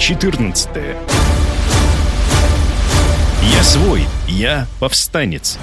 14. Я свой, я повстанец.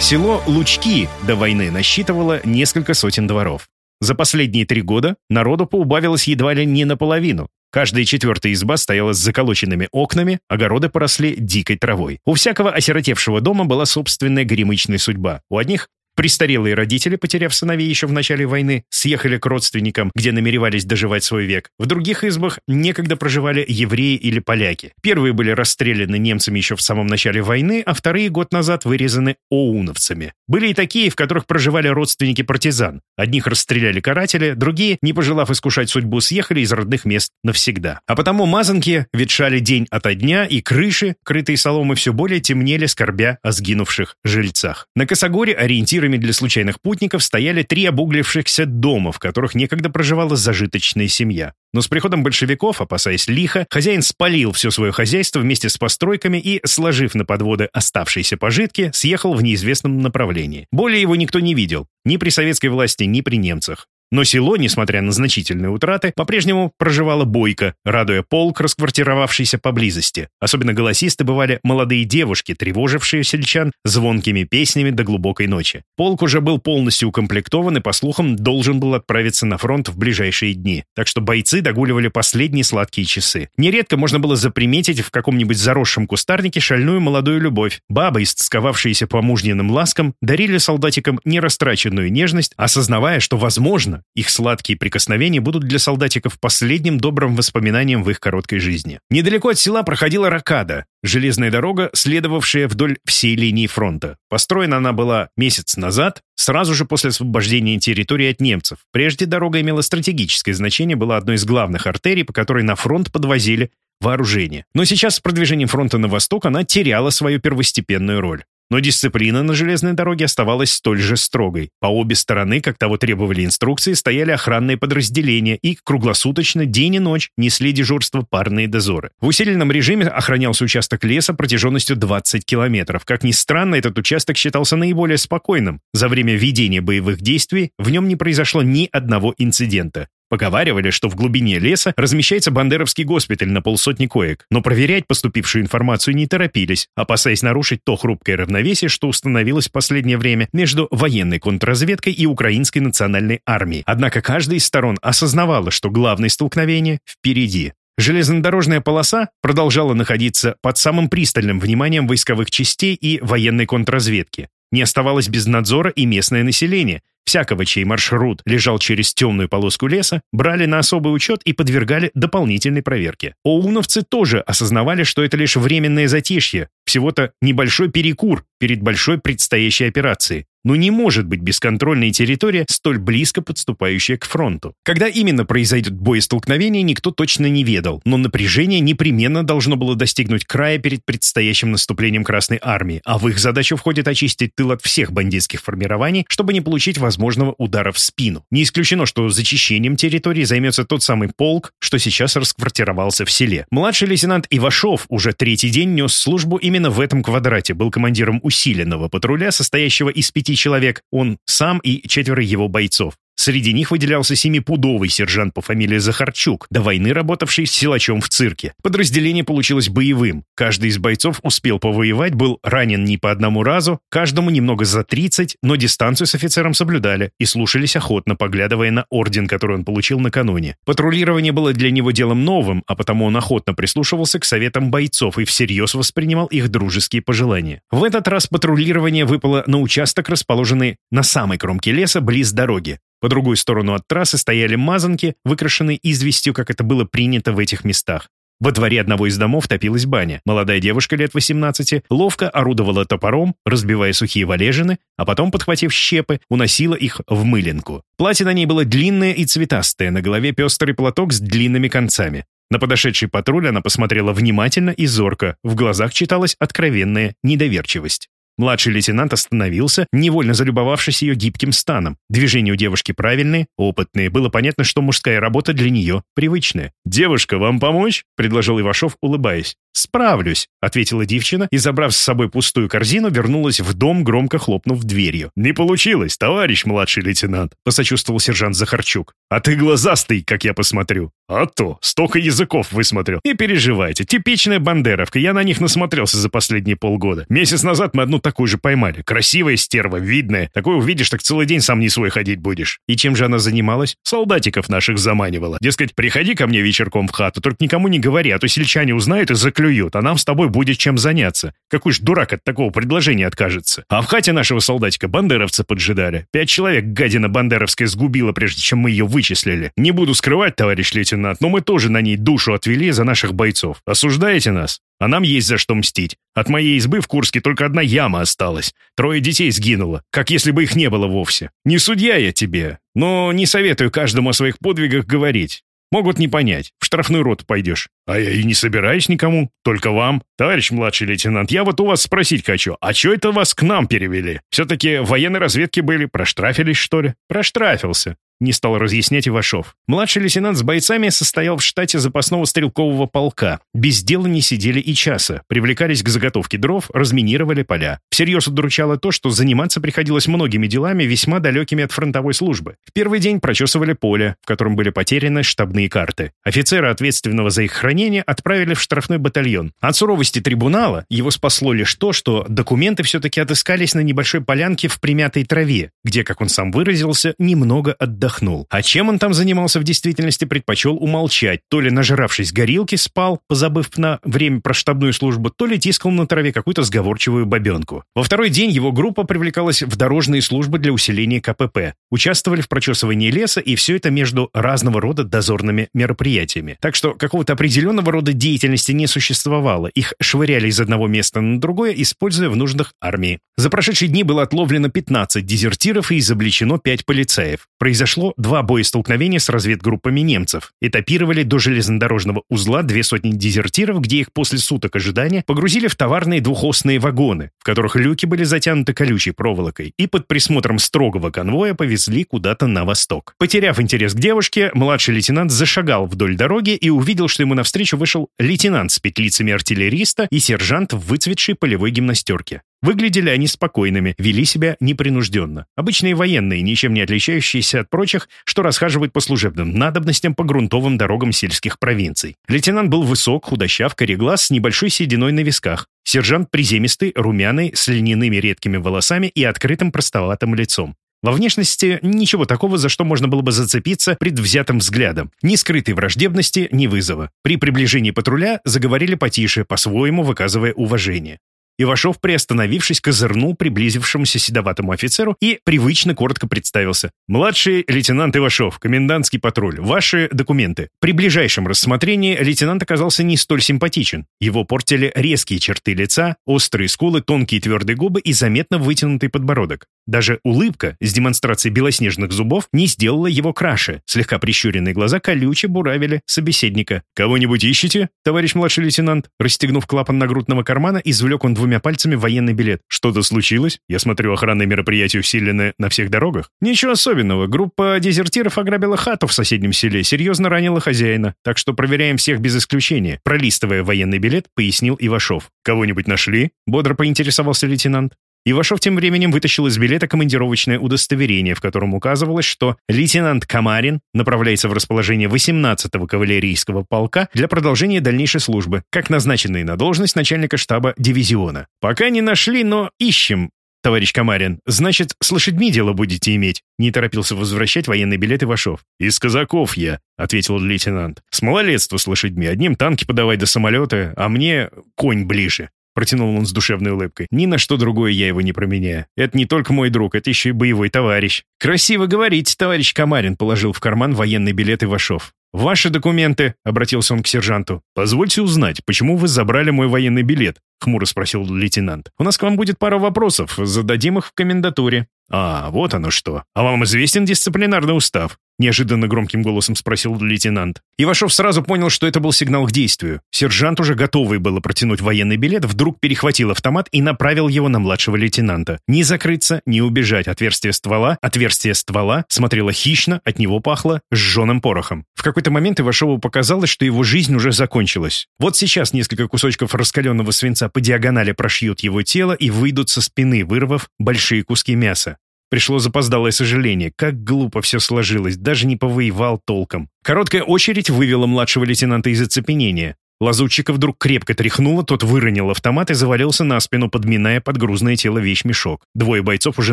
Село Лучки до войны насчитывало несколько сотен дворов. За последние три года народу поубавилось едва ли не наполовину. Каждая четвертая изба стояла с заколоченными окнами, огороды поросли дикой травой. У всякого осиротевшего дома была собственная горемычная судьба. У одних Престарелые родители, потеряв сыновей еще в начале войны, съехали к родственникам, где намеревались доживать свой век. В других избах некогда проживали евреи или поляки. Первые были расстреляны немцами еще в самом начале войны, а вторые год назад вырезаны оуновцами. Были и такие, в которых проживали родственники партизан. Одних расстреляли каратели, другие, не пожелав искушать судьбу, съехали из родных мест навсегда. А потому мазанки ветшали день ото дня, и крыши, крытые соломой, все более темнели, скорбя о сгинувших жильцах. На Косогоре ориентиры ориентирами для случайных путников стояли три обуглившихся дома, в которых некогда проживала зажиточная семья. Но с приходом большевиков, опасаясь лиха, хозяин спалил все свое хозяйство вместе с постройками и, сложив на подводы оставшиеся пожитки, съехал в неизвестном направлении. Более его никто не видел, ни при советской власти, ни при немцах. Но село, несмотря на значительные утраты, по-прежнему проживало бойко, радуя полк, расквартировавшийся поблизости. Особенно голосисты бывали молодые девушки, тревожившие сельчан звонкими песнями до глубокой ночи. Полк уже был полностью укомплектован и, по слухам, должен был отправиться на фронт в ближайшие дни. Так что бойцы догуливали последние сладкие часы. Нередко можно было заприметить в каком-нибудь заросшем кустарнике шальную молодую любовь. Бабы, истосковавшиеся по мужниным ласкам, дарили солдатикам нерастраченную нежность, осознавая, что, возможно, их сладкие прикосновения будут для солдатиков последним добрым воспоминанием в их короткой жизни. Недалеко от села проходила Ракада, железная дорога, следовавшая вдоль всей линии фронта. Построена она была месяц назад, сразу же после освобождения территории от немцев. Прежде дорога имела стратегическое значение, была одной из главных артерий, по которой на фронт подвозили вооружение. Но сейчас с продвижением фронта на восток она теряла свою первостепенную роль. Но дисциплина на железной дороге оставалась столь же строгой. По обе стороны, как того требовали инструкции, стояли охранные подразделения и круглосуточно, день и ночь, несли дежурство парные дозоры. В усиленном режиме охранялся участок леса протяженностью 20 километров. Как ни странно, этот участок считался наиболее спокойным. За время ведения боевых действий в нем не произошло ни одного инцидента. Поговаривали, что в глубине леса размещается Бандеровский госпиталь на полсотни коек, но проверять поступившую информацию не торопились, опасаясь нарушить то хрупкое равновесие, что установилось в последнее время между военной контрразведкой и украинской национальной армией. Однако каждая из сторон осознавала, что главное столкновение впереди. Железнодорожная полоса продолжала находиться под самым пристальным вниманием войсковых частей и военной контрразведки. Не оставалось без надзора и местное население, Всякого, чей маршрут лежал через темную полоску леса, брали на особый учет и подвергали дополнительной проверке. Оуновцы тоже осознавали, что это лишь временное затишье, всего-то небольшой перекур перед большой предстоящей операцией. Но не может быть бесконтрольной территория, столь близко подступающая к фронту. Когда именно произойдет боестолкновение, никто точно не ведал, но напряжение непременно должно было достигнуть края перед предстоящим наступлением Красной Армии, а в их задачу входит очистить тыл от всех бандитских формирований, чтобы не получить возможного удара в спину. Не исключено, что зачищением территории займется тот самый полк, что сейчас расквартировался в селе. Младший лейтенант Ивашов уже третий день нес службу именно в этом квадрате, был командиром усиленного патруля, состоящего из пяти человек, он сам и четверо его бойцов. Среди них выделялся семипудовый сержант по фамилии Захарчук, до войны работавший силачом в цирке. Подразделение получилось боевым. Каждый из бойцов успел повоевать, был ранен не по одному разу, каждому немного за 30, но дистанцию с офицером соблюдали и слушались охотно, поглядывая на орден, который он получил накануне. Патрулирование было для него делом новым, а потому он охотно прислушивался к советам бойцов и всерьез воспринимал их дружеские пожелания. В этот раз патрулирование выпало на участок, расположенный на самой кромке леса, близ дороги. По другую сторону от трассы стояли мазанки, выкрашенные известью, как это было принято в этих местах. Во дворе одного из домов топилась баня. Молодая девушка лет 18 ловко орудовала топором, разбивая сухие валежины, а потом, подхватив щепы, уносила их в мылинку. Платье на ней было длинное и цветастое, на голове пестрый платок с длинными концами. На подошедший патруль она посмотрела внимательно и зорко, в глазах читалась откровенная недоверчивость. Младший лейтенант остановился, невольно залюбовавшись ее гибким станом. Движения у девушки правильные, опытные. Было понятно, что мужская работа для нее привычная. «Девушка, вам помочь?» — предложил Ивашов, улыбаясь. «Справлюсь», — ответила девчина и, забрав с собой пустую корзину, вернулась в дом, громко хлопнув дверью. «Не получилось, товарищ младший лейтенант», — посочувствовал сержант Захарчук. «А ты глазастый, как я посмотрю». «А то, столько языков высмотрел. Не переживайте, типичная бандеровка, я на них насмотрелся за последние полгода. Месяц назад мы одну такую же поймали. Красивая стерва, видная. Такую увидишь, так целый день сам не свой ходить будешь». «И чем же она занималась?» «Солдатиков наших заманивала. Дескать, приходи ко мне вечерком в хату, только никому не говори, а то сельчане узнают и заклюют, а нам с тобой будет чем заняться. Какой ж дурак от такого предложения откажется. А в хате нашего солдатика бандеровцы поджидали. Пять человек гадина бандеровская сгубила, прежде чем мы ее вычислили. Не буду скрывать, товарищ лейтенант, лейтенант, но мы тоже на ней душу отвели за наших бойцов. Осуждаете нас? А нам есть за что мстить. От моей избы в Курске только одна яма осталась. Трое детей сгинуло, как если бы их не было вовсе. Не судья я тебе, но не советую каждому о своих подвигах говорить. Могут не понять. В штрафную роту пойдешь. А я и не собираюсь никому. Только вам. Товарищ младший лейтенант, я вот у вас спросить хочу. А что это вас к нам перевели? Все-таки военной разведки были. Проштрафились, что ли? Проштрафился не стал разъяснять Ивашов. Младший лейтенант с бойцами состоял в штате запасного стрелкового полка. Без дела не сидели и часа, привлекались к заготовке дров, разминировали поля. Всерьез удручало то, что заниматься приходилось многими делами, весьма далекими от фронтовой службы. В первый день прочесывали поле, в котором были потеряны штабные карты. Офицера, ответственного за их хранение, отправили в штрафной батальон. От суровости трибунала его спасло лишь то, что документы все-таки отыскались на небольшой полянке в примятой траве, где, как он сам выразился, немного отдохнули отдохнул. А чем он там занимался в действительности, предпочел умолчать. То ли нажравшись горилки, спал, позабыв на время про штабную службу, то ли тискал на траве какую-то сговорчивую бабенку. Во второй день его группа привлекалась в дорожные службы для усиления КПП. Участвовали в прочесывании леса, и все это между разного рода дозорными мероприятиями. Так что какого-то определенного рода деятельности не существовало. Их швыряли из одного места на другое, используя в нуждах армии. За прошедшие дни было отловлено 15 дезертиров и изобличено 5 полицаев. Произошло произошло два боестолкновения с разведгруппами немцев. Этапировали до железнодорожного узла две сотни дезертиров, где их после суток ожидания погрузили в товарные двухосные вагоны, в которых люки были затянуты колючей проволокой, и под присмотром строгого конвоя повезли куда-то на восток. Потеряв интерес к девушке, младший лейтенант зашагал вдоль дороги и увидел, что ему навстречу вышел лейтенант с петлицами артиллериста и сержант в выцветшей полевой гимнастерке. Выглядели они спокойными, вели себя непринужденно. Обычные военные, ничем не отличающиеся от прочих, что расхаживают по служебным надобностям по грунтовым дорогам сельских провинций. Лейтенант был высок, худощав, кореглаз, с небольшой сединой на висках. Сержант приземистый, румяный, с льняными редкими волосами и открытым простоватым лицом. Во внешности ничего такого, за что можно было бы зацепиться предвзятым взглядом. Ни скрытой враждебности, ни вызова. При приближении патруля заговорили потише, по-своему выказывая уважение. Ивашов, приостановившись, козырнул приблизившемуся седоватому офицеру и привычно коротко представился. «Младший лейтенант Ивашов, комендантский патруль. Ваши документы». При ближайшем рассмотрении лейтенант оказался не столь симпатичен. Его портили резкие черты лица, острые скулы, тонкие твердые губы и заметно вытянутый подбородок. Даже улыбка с демонстрацией белоснежных зубов не сделала его краше. Слегка прищуренные глаза колюче буравили собеседника. «Кого-нибудь ищете, товарищ младший лейтенант?» Расстегнув клапан нагрудного кармана, извлек он двумя пальцами военный билет. Что-то случилось? Я смотрю, охранные мероприятия усилены на всех дорогах. Ничего особенного. Группа дезертиров ограбила хату в соседнем селе, серьезно ранила хозяина. Так что проверяем всех без исключения. Пролистывая военный билет, пояснил Ивашов. Кого-нибудь нашли? Бодро поинтересовался лейтенант. Ивашов тем временем вытащил из билета командировочное удостоверение, в котором указывалось, что лейтенант Камарин направляется в расположение 18-го кавалерийского полка для продолжения дальнейшей службы, как назначенный на должность начальника штаба дивизиона. «Пока не нашли, но ищем», товарищ Камарин. Значит, с лошадьми дело будете иметь?» Не торопился возвращать военный билет Ивашов. «Из казаков я», — ответил лейтенант. «С малолетства с лошадьми. Одним танки подавать до самолета, а мне конь ближе. Протянул он с душевной улыбкой. «Ни на что другое я его не променяю. Это не только мой друг, это еще и боевой товарищ». «Красиво говорить, товарищ Камарин», положил в карман военный билет Ивашов. «Ваши документы», — обратился он к сержанту. «Позвольте узнать, почему вы забрали мой военный билет?» — хмуро спросил лейтенант. «У нас к вам будет пара вопросов. Зададим их в комендатуре». «А, вот оно что. А вам известен дисциплинарный устав?» Неожиданно громким голосом спросил лейтенант. Ивашов сразу понял, что это был сигнал к действию. Сержант, уже готовый было протянуть военный билет, вдруг перехватил автомат и направил его на младшего лейтенанта. Ни закрыться, ни убежать. Отверстие ствола, отверстие ствола смотрело хищно, от него пахло сжженным порохом. В какой-то момент Ивашову показалось, что его жизнь уже закончилась. Вот сейчас несколько кусочков раскаленного свинца по диагонали прошьют его тело и выйдут со спины, вырвав большие куски мяса. Пришло запоздалое сожаление. Как глупо все сложилось, даже не повоевал толком. Короткая очередь вывела младшего лейтенанта из оцепенения. Лазутчика вдруг крепко тряхнуло, тот выронил автомат и завалился на спину, подминая под грузное тело вещмешок. Двое бойцов уже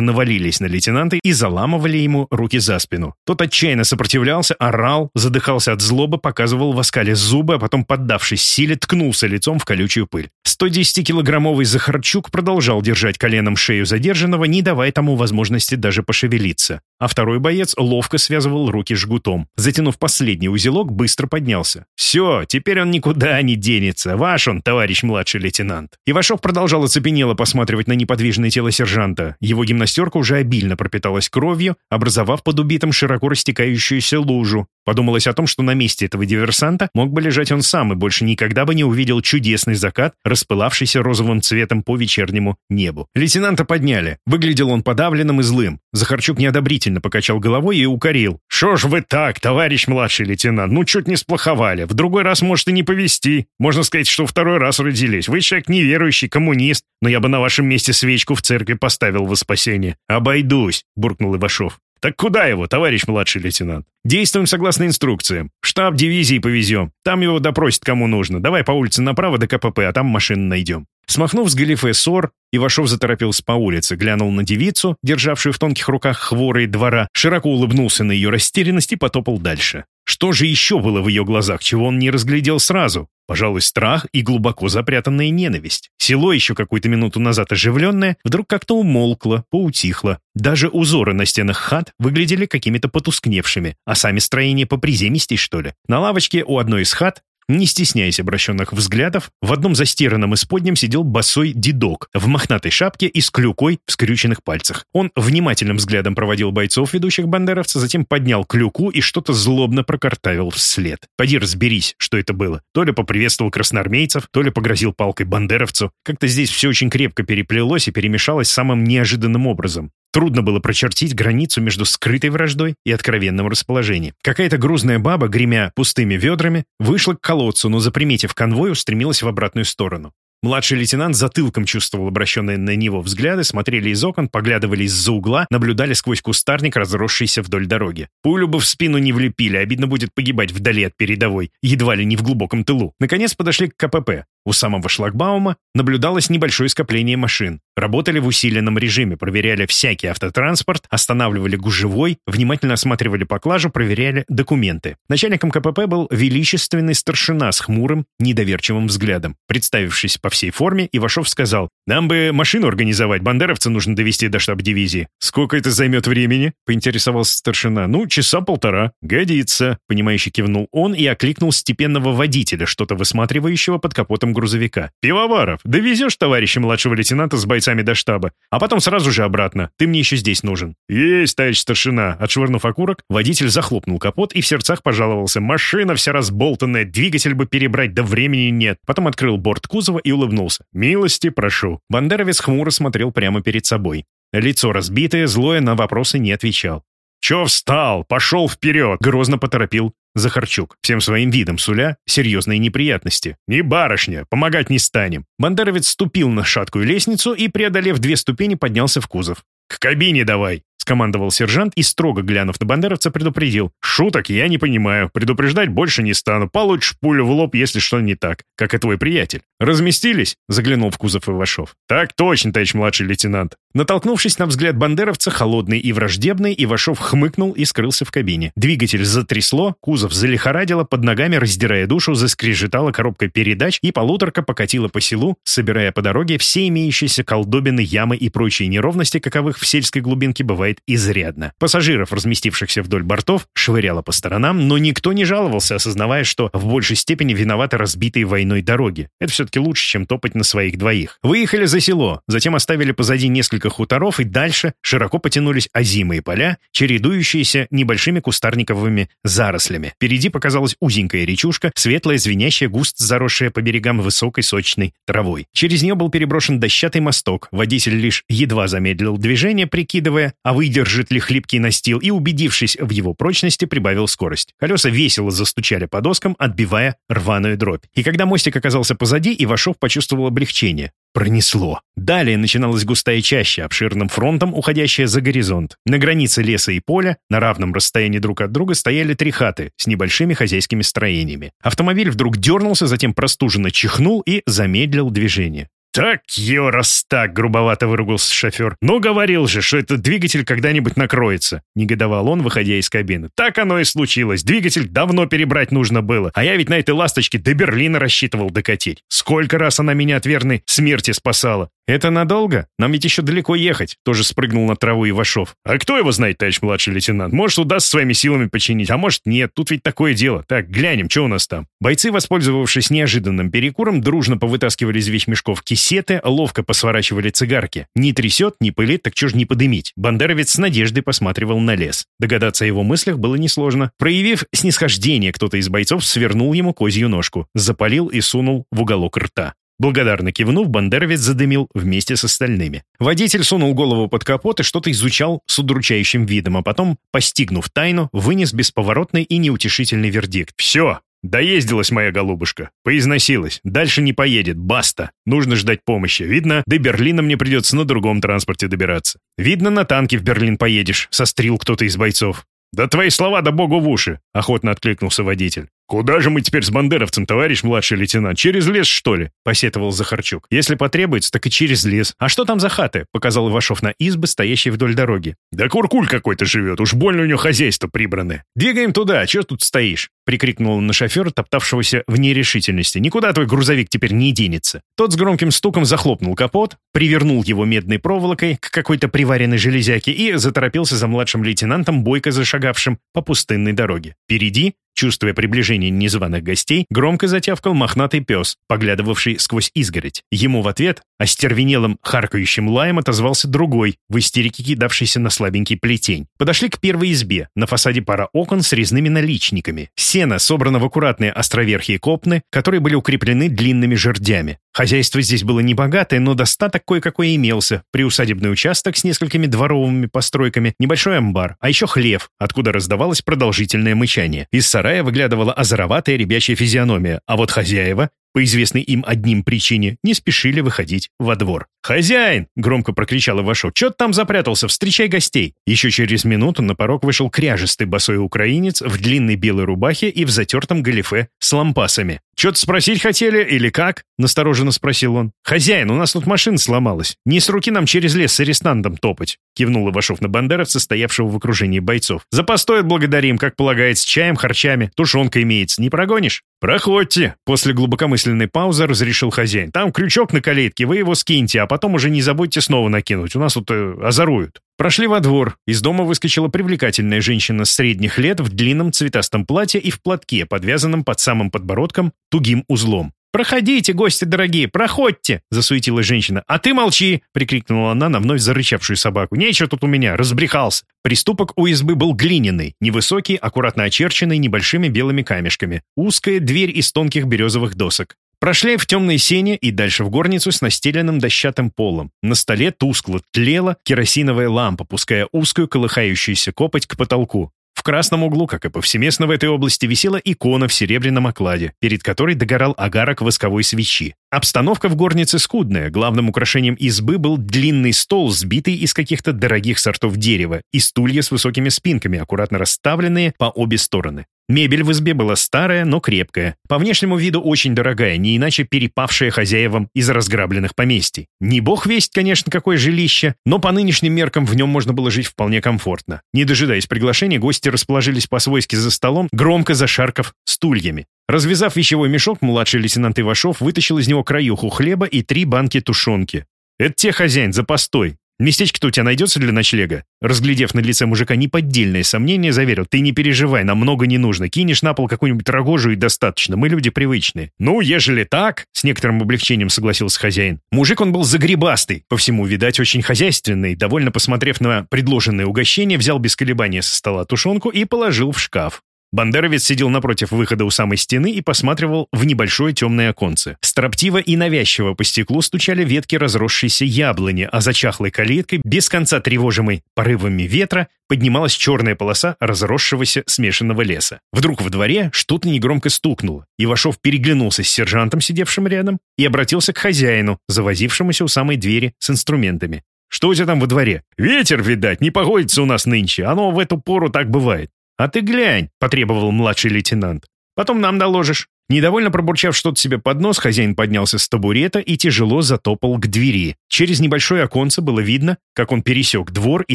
навалились на лейтенанта и заламывали ему руки за спину. Тот отчаянно сопротивлялся, орал, задыхался от злобы, показывал в оскале зубы, а потом, поддавшись силе, ткнулся лицом в колючую пыль. 110-килограммовый Захарчук продолжал держать коленом шею задержанного, не давая тому возможности даже пошевелиться. А второй боец ловко связывал руки жгутом. Затянув последний узелок, быстро поднялся. «Все, теперь он никуда никуда не денется. Ваш он, товарищ младший лейтенант». Ивашов продолжал оцепенело посматривать на неподвижное тело сержанта. Его гимнастерка уже обильно пропиталась кровью, образовав под убитым широко растекающуюся лужу. Подумалось о том, что на месте этого диверсанта мог бы лежать он сам и больше никогда бы не увидел чудесный закат, распылавшийся розовым цветом по вечернему небу. Лейтенанта подняли. Выглядел он подавленным и злым. Захарчук неодобрительно покачал головой и укорил. «Шо ж вы так, товарищ младший лейтенант? Ну, чуть не сплоховали. В другой раз может и не повезти. Можно сказать, что второй раз родились. Вы человек неверующий, коммунист, но я бы на вашем месте свечку в церкви поставил во спасение». «Обойдусь», — буркнул Ивашов. «Так куда его, товарищ младший лейтенант?» «Действуем согласно инструкциям. Штаб дивизии повезем. Там его допросят кому нужно. Давай по улице направо до КПП, а там машину найдем». Смахнув с галифе ссор, Ивашов заторопился по улице, глянул на девицу, державшую в тонких руках хворые двора, широко улыбнулся на ее растерянность и потопал дальше. Что же еще было в ее глазах, чего он не разглядел сразу? Пожалуй, страх и глубоко запрятанная ненависть. Село, еще какую-то минуту назад оживленное, вдруг как-то умолкло, поутихло. Даже узоры на стенах хат выглядели какими-то потускневшими, а сами строения поприземистей, что ли. На лавочке у одной из хат не стесняясь обращенных взглядов, в одном застиранном исподнем сидел босой дедок в мохнатой шапке и с клюкой в скрюченных пальцах. Он внимательным взглядом проводил бойцов, ведущих бандеровца, затем поднял клюку и что-то злобно прокартавил вслед. Поди разберись, что это было. То ли поприветствовал красноармейцев, то ли погрозил палкой бандеровцу. Как-то здесь все очень крепко переплелось и перемешалось самым неожиданным образом. Трудно было прочертить границу между скрытой враждой и откровенным расположением. Какая-то грузная баба, гремя пустыми ведрами, вышла к колодцу, но, заприметив конвой, устремилась в обратную сторону. Младший лейтенант затылком чувствовал обращенные на него взгляды, смотрели из окон, поглядывали из-за угла, наблюдали сквозь кустарник, разросшийся вдоль дороги. Пулю бы в спину не влепили, обидно будет погибать вдали от передовой, едва ли не в глубоком тылу. Наконец подошли к КПП. У самого шлагбаума наблюдалось небольшое скопление машин. Работали в усиленном режиме, проверяли всякий автотранспорт, останавливали гужевой, внимательно осматривали поклажу, проверяли документы. Начальником КПП был величественный старшина с хмурым, недоверчивым взглядом. Представившись по всей форме, Ивашов сказал, «Нам бы машину организовать, бандеровца нужно довести до штаб-дивизии». «Сколько это займет времени?» — поинтересовался старшина. «Ну, часа полтора». «Годится», — понимающе кивнул он и окликнул степенного водителя, что-то высматривающего под капотом грузовика. «Пивоваров, довезешь товарища младшего лейтенанта с бойцами до штаба, а потом сразу же обратно. Ты мне еще здесь нужен». «Есть, товарищ старшина!» Отшвырнув окурок, водитель захлопнул капот и в сердцах пожаловался. «Машина вся разболтанная, двигатель бы перебрать, да времени нет». Потом открыл борт кузова и улыбнулся. «Милости прошу». Бандеровец хмуро смотрел прямо перед собой. Лицо разбитое, злое, на вопросы не отвечал. «Че встал? Пошел вперед!» — грозно поторопил Захарчук, всем своим видом суля серьезные неприятности. «Не барышня, помогать не станем». Бандеровец ступил на шаткую лестницу и, преодолев две ступени, поднялся в кузов. «К кабине давай!» Скомандовал сержант и, строго глянув на бандеровца, предупредил. «Шуток я не понимаю. Предупреждать больше не стану. Получишь пулю в лоб, если что не так, как и твой приятель». «Разместились?» — заглянул в кузов Ивашов. «Так точно, товарищ младший лейтенант». Натолкнувшись на взгляд бандеровца, холодный и враждебный, Ивашов хмыкнул и скрылся в кабине. Двигатель затрясло, кузов залихорадило, под ногами, раздирая душу, заскрежетала коробка передач, и полуторка покатила по селу, собирая по дороге все имеющиеся колдобины, ямы и прочие неровности, каковых в сельской глубинке бывает бывает изрядно. Пассажиров, разместившихся вдоль бортов, швыряло по сторонам, но никто не жаловался, осознавая, что в большей степени виноваты разбитые войной дороги. Это все-таки лучше, чем топать на своих двоих. Выехали за село, затем оставили позади несколько хуторов и дальше широко потянулись озимые поля, чередующиеся небольшими кустарниковыми зарослями. Впереди показалась узенькая речушка, светлая, звенящая, густо заросшая по берегам высокой сочной травой. Через нее был переброшен дощатый мосток. Водитель лишь едва замедлил движение, прикидывая, а выдержит ли хлипкий настил, и, убедившись в его прочности, прибавил скорость. Колеса весело застучали по доскам, отбивая рваную дробь. И когда мостик оказался позади, Ивашов почувствовал облегчение. Пронесло. Далее начиналась густая чаща, обширным фронтом, уходящая за горизонт. На границе леса и поля, на равном расстоянии друг от друга, стояли три хаты с небольшими хозяйскими строениями. Автомобиль вдруг дернулся, затем простуженно чихнул и замедлил движение. «Так, Йорас, так!» — грубовато выругался шофер. «Ну, говорил же, что этот двигатель когда-нибудь накроется!» — негодовал он, выходя из кабины. «Так оно и случилось. Двигатель давно перебрать нужно было. А я ведь на этой ласточке до Берлина рассчитывал докатить. Сколько раз она меня от верной смерти спасала. «Это надолго? Нам ведь еще далеко ехать», — тоже спрыгнул на траву Ивашов. «А кто его знает, товарищ младший лейтенант? Может, удастся своими силами починить, а может, нет. Тут ведь такое дело. Так, глянем, что у нас там». Бойцы, воспользовавшись неожиданным перекуром, дружно повытаскивали из вещмешков кисеты, ловко посворачивали цигарки. Не трясет, не пылит, так чё ж не подымить? Бандеровец с надеждой посматривал на лес. Догадаться о его мыслях было несложно. Проявив снисхождение, кто-то из бойцов свернул ему козью ножку, запалил и сунул в уголок рта. Благодарно кивнув, бандеровец задымил вместе с остальными. Водитель сунул голову под капот и что-то изучал с удручающим видом, а потом, постигнув тайну, вынес бесповоротный и неутешительный вердикт. «Все, Доездилась моя голубушка. Поизносилась. Дальше не поедет. Баста. Нужно ждать помощи. Видно, до Берлина мне придется на другом транспорте добираться. Видно, на танке в Берлин поедешь. Сострил кто-то из бойцов. «Да твои слова да богу в уши!» — охотно откликнулся водитель. «Куда же мы теперь с бандеровцем, товарищ младший лейтенант? Через лес, что ли?» — посетовал Захарчук. «Если потребуется, так и через лес. А что там за хаты?» — показал Ивашов на избы, стоящие вдоль дороги. «Да куркуль какой-то живет. Уж больно у него хозяйство прибраны. Двигаем туда. Чего тут стоишь?» — прикрикнул он на шофера, топтавшегося в нерешительности. «Никуда твой грузовик теперь не денется». Тот с громким стуком захлопнул капот, привернул его медной проволокой к какой-то приваренной железяке и заторопился за младшим лейтенантом, бойко зашагавшим по пустынной дороге. Впереди Чувствуя приближение незваных гостей, громко затявкал мохнатый пес, поглядывавший сквозь изгородь. Ему в ответ остервенелым харкающим лаем отозвался другой, в истерике кидавшийся на слабенький плетень. Подошли к первой избе. На фасаде пара окон с резными наличниками. Сено собрано в аккуратные островерхие копны, которые были укреплены длинными жердями. Хозяйство здесь было небогатое, но достаток кое-какой имелся. Приусадебный участок с несколькими дворовыми постройками, небольшой амбар, а еще хлев, откуда раздавалось продолжительное мычание. Из сарая выглядывала озороватая ребячья физиономия, а вот хозяева по известной им одним причине, не спешили выходить во двор. «Хозяин!» — громко прокричал Ивашов. «Чё ты там запрятался? Встречай гостей!» Еще через минуту на порог вышел кряжестый босой украинец в длинной белой рубахе и в затертом галифе с лампасами. «Чё-то спросить хотели или как?» — настороженно спросил он. «Хозяин, у нас тут машина сломалась. Не с руки нам через лес с арестантом топать», — кивнул Ивашов на бандеровца, стоявшего в окружении бойцов. «За постой благодарим, как полагается, чаем, харчами, тушенка имеется. Не прогонишь?» «Проходьте!» — после глубокомысленной паузы разрешил хозяин. «Там крючок на калитке, вы его скиньте, а потом уже не забудьте снова накинуть. У нас тут э, озоруют». Прошли во двор. Из дома выскочила привлекательная женщина средних лет в длинном цветастом платье и в платке, подвязанном под самым подбородком тугим узлом. «Проходите, гости дорогие, проходьте!» — засуетилась женщина. «А ты молчи!» — прикрикнула она на вновь зарычавшую собаку. «Нечего тут у меня, разбрехался!» Приступок у избы был глиняный, невысокий, аккуратно очерченный небольшими белыми камешками. Узкая дверь из тонких березовых досок. Прошли в темной сене и дальше в горницу с настеленным дощатым полом. На столе тускло тлела керосиновая лампа, пуская узкую колыхающуюся копоть к потолку. Красном углу, как и повсеместно в этой области, висела икона в серебряном окладе, перед которой догорал агарок восковой свечи. Обстановка в горнице скудная. Главным украшением избы был длинный стол, сбитый из каких-то дорогих сортов дерева, и стулья с высокими спинками, аккуратно расставленные по обе стороны. Мебель в избе была старая, но крепкая. По внешнему виду очень дорогая, не иначе перепавшая хозяевам из разграбленных поместий. Не бог весть, конечно, какое жилище, но по нынешним меркам в нем можно было жить вполне комфортно. Не дожидаясь приглашения, гости расположились по-свойски за столом, громко зашаркав стульями. Развязав вещевой мешок, младший лейтенант Ивашов вытащил из него краюху хлеба и три банки тушенки. «Это те, хозяин, за постой. Местечко-то у тебя найдется для ночлега?» Разглядев на лице мужика неподдельное сомнение, заверил. «Ты не переживай, нам много не нужно. Кинешь на пол какую-нибудь рогожу и достаточно. Мы люди привычные». «Ну, ежели так...» — с некоторым облегчением согласился хозяин. Мужик он был загребастый, по всему, видать, очень хозяйственный. Довольно посмотрев на предложенное угощение, взял без колебания со стола тушенку и положил в шкаф. Бандеровец сидел напротив выхода у самой стены и посматривал в небольшое темное оконце. Строптиво и навязчиво по стеклу стучали ветки разросшейся яблони, а за чахлой калиткой, без конца тревожимой порывами ветра, поднималась черная полоса разросшегося смешанного леса. Вдруг во дворе что-то негромко стукнуло. Ивашов переглянулся с сержантом, сидевшим рядом, и обратился к хозяину, завозившемуся у самой двери с инструментами. «Что у тебя там во дворе? Ветер, видать, не погодится у нас нынче. Оно в эту пору так бывает». «А ты глянь», — потребовал младший лейтенант. «Потом нам доложишь». Недовольно пробурчав что-то себе под нос, хозяин поднялся с табурета и тяжело затопал к двери. Через небольшое оконце было видно, как он пересек двор и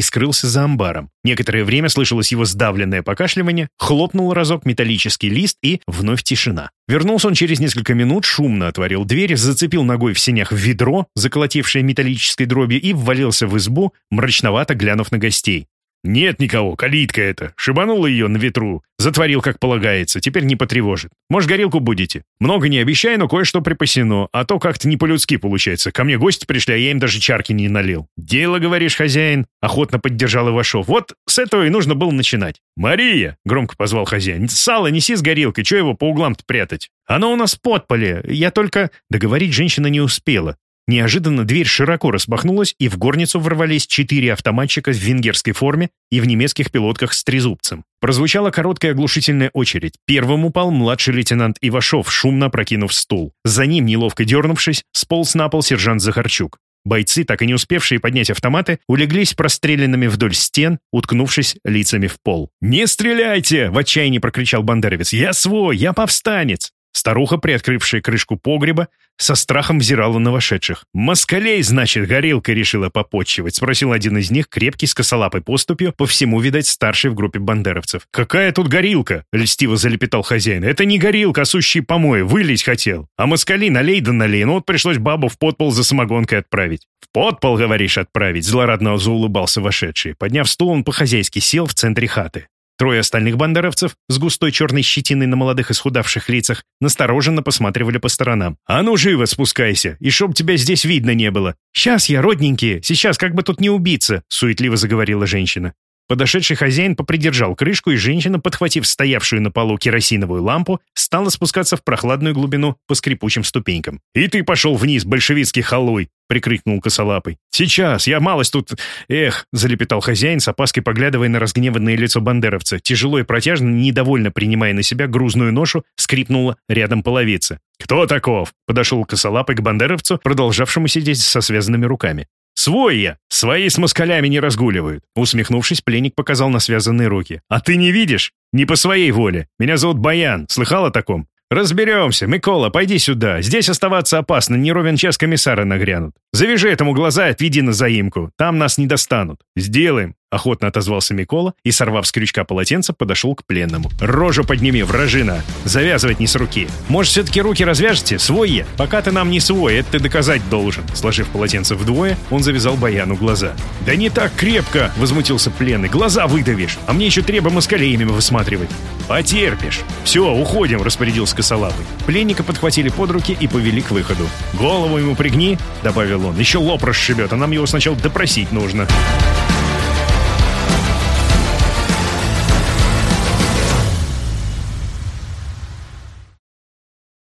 скрылся за амбаром. Некоторое время слышалось его сдавленное покашливание, хлопнул разок металлический лист и вновь тишина. Вернулся он через несколько минут, шумно отворил дверь, зацепил ногой в сенях ведро, заколотившее металлической дробью, и ввалился в избу, мрачновато глянув на гостей. «Нет никого, калитка эта. Шибанул ее на ветру. Затворил, как полагается. Теперь не потревожит. Может, горелку будете? Много не обещай, но кое-что припасено. А то как-то не по-людски получается. Ко мне гости пришли, а я им даже чарки не налил». «Дело, говоришь, хозяин?» Охотно поддержал Ивашов. «Вот с этого и нужно было начинать». «Мария!» — громко позвал хозяин. «Сало неси с горелкой. Чего его по углам-то прятать?» «Оно у нас подполе. Я только...» Договорить женщина не успела. Неожиданно дверь широко распахнулась, и в горницу ворвались четыре автоматчика в венгерской форме и в немецких пилотках с трезубцем. Прозвучала короткая оглушительная очередь. Первым упал младший лейтенант Ивашов, шумно прокинув стул. За ним, неловко дернувшись, сполз на пол сержант Захарчук. Бойцы, так и не успевшие поднять автоматы, улеглись простреленными вдоль стен, уткнувшись лицами в пол. «Не стреляйте!» — в отчаянии прокричал бандеровец. «Я свой! Я повстанец!» Старуха, приоткрывшая крышку погреба, со страхом взирала на вошедших. «Москалей, значит, горелкой решила попотчевать?» — спросил один из них, крепкий, с косолапой поступью, по всему, видать, старший в группе бандеровцев. «Какая тут горилка?» — льстиво залепетал хозяин. «Это не горилка, а сущий помой, вылить хотел. А москали налей да налей, ну вот пришлось бабу в подпол за самогонкой отправить». «В подпол, говоришь, отправить?» — злорадно заулыбался вошедший. Подняв стул, он по-хозяйски сел в центре хаты. Трое остальных бандеровцев с густой черной щетиной на молодых исхудавших лицах настороженно посматривали по сторонам. «А ну живо спускайся, и чтоб тебя здесь видно не было!» «Сейчас я, родненькие, сейчас как бы тут не убиться!» — суетливо заговорила женщина. Подошедший хозяин попридержал крышку, и женщина, подхватив стоявшую на полу керосиновую лампу, стала спускаться в прохладную глубину по скрипучим ступенькам. «И ты пошел вниз, большевистский халуй!» — прикрикнул косолапый. «Сейчас, я малость тут...» «Эх!» — залепетал хозяин, с опаской поглядывая на разгневанное лицо бандеровца. Тяжело и протяжно, недовольно принимая на себя грузную ношу, скрипнула рядом половица. «Кто таков?» — подошел косолапый к бандеровцу, продолжавшему сидеть со связанными руками. «Свой я! Свои с москалями не разгуливают!» Усмехнувшись, пленник показал на связанные руки. «А ты не видишь? Не по своей воле. Меня зовут Баян. Слыхал о таком?» «Разберемся. Микола, пойди сюда. Здесь оставаться опасно, не ровен час комиссары нагрянут. Завяжи этому глаза и отведи на заимку. Там нас не достанут. Сделаем. Охотно отозвался Микола и, сорвав с крючка полотенце, подошел к пленному. «Рожу подними, вражина! Завязывать не с руки! Может, все-таки руки развяжете? Свой я! Пока ты нам не свой, это ты доказать должен!» Сложив полотенце вдвое, он завязал Баяну глаза. «Да не так крепко!» — возмутился пленный. «Глаза выдавишь, а мне еще треба москалеями высматривать!» «Потерпишь!» «Все, уходим!» — распорядился косолапый. Пленника подхватили под руки и повели к выходу. «Голову ему пригни!» — добавил он. «Еще лоб расшибет, а нам его сначала допросить нужно!»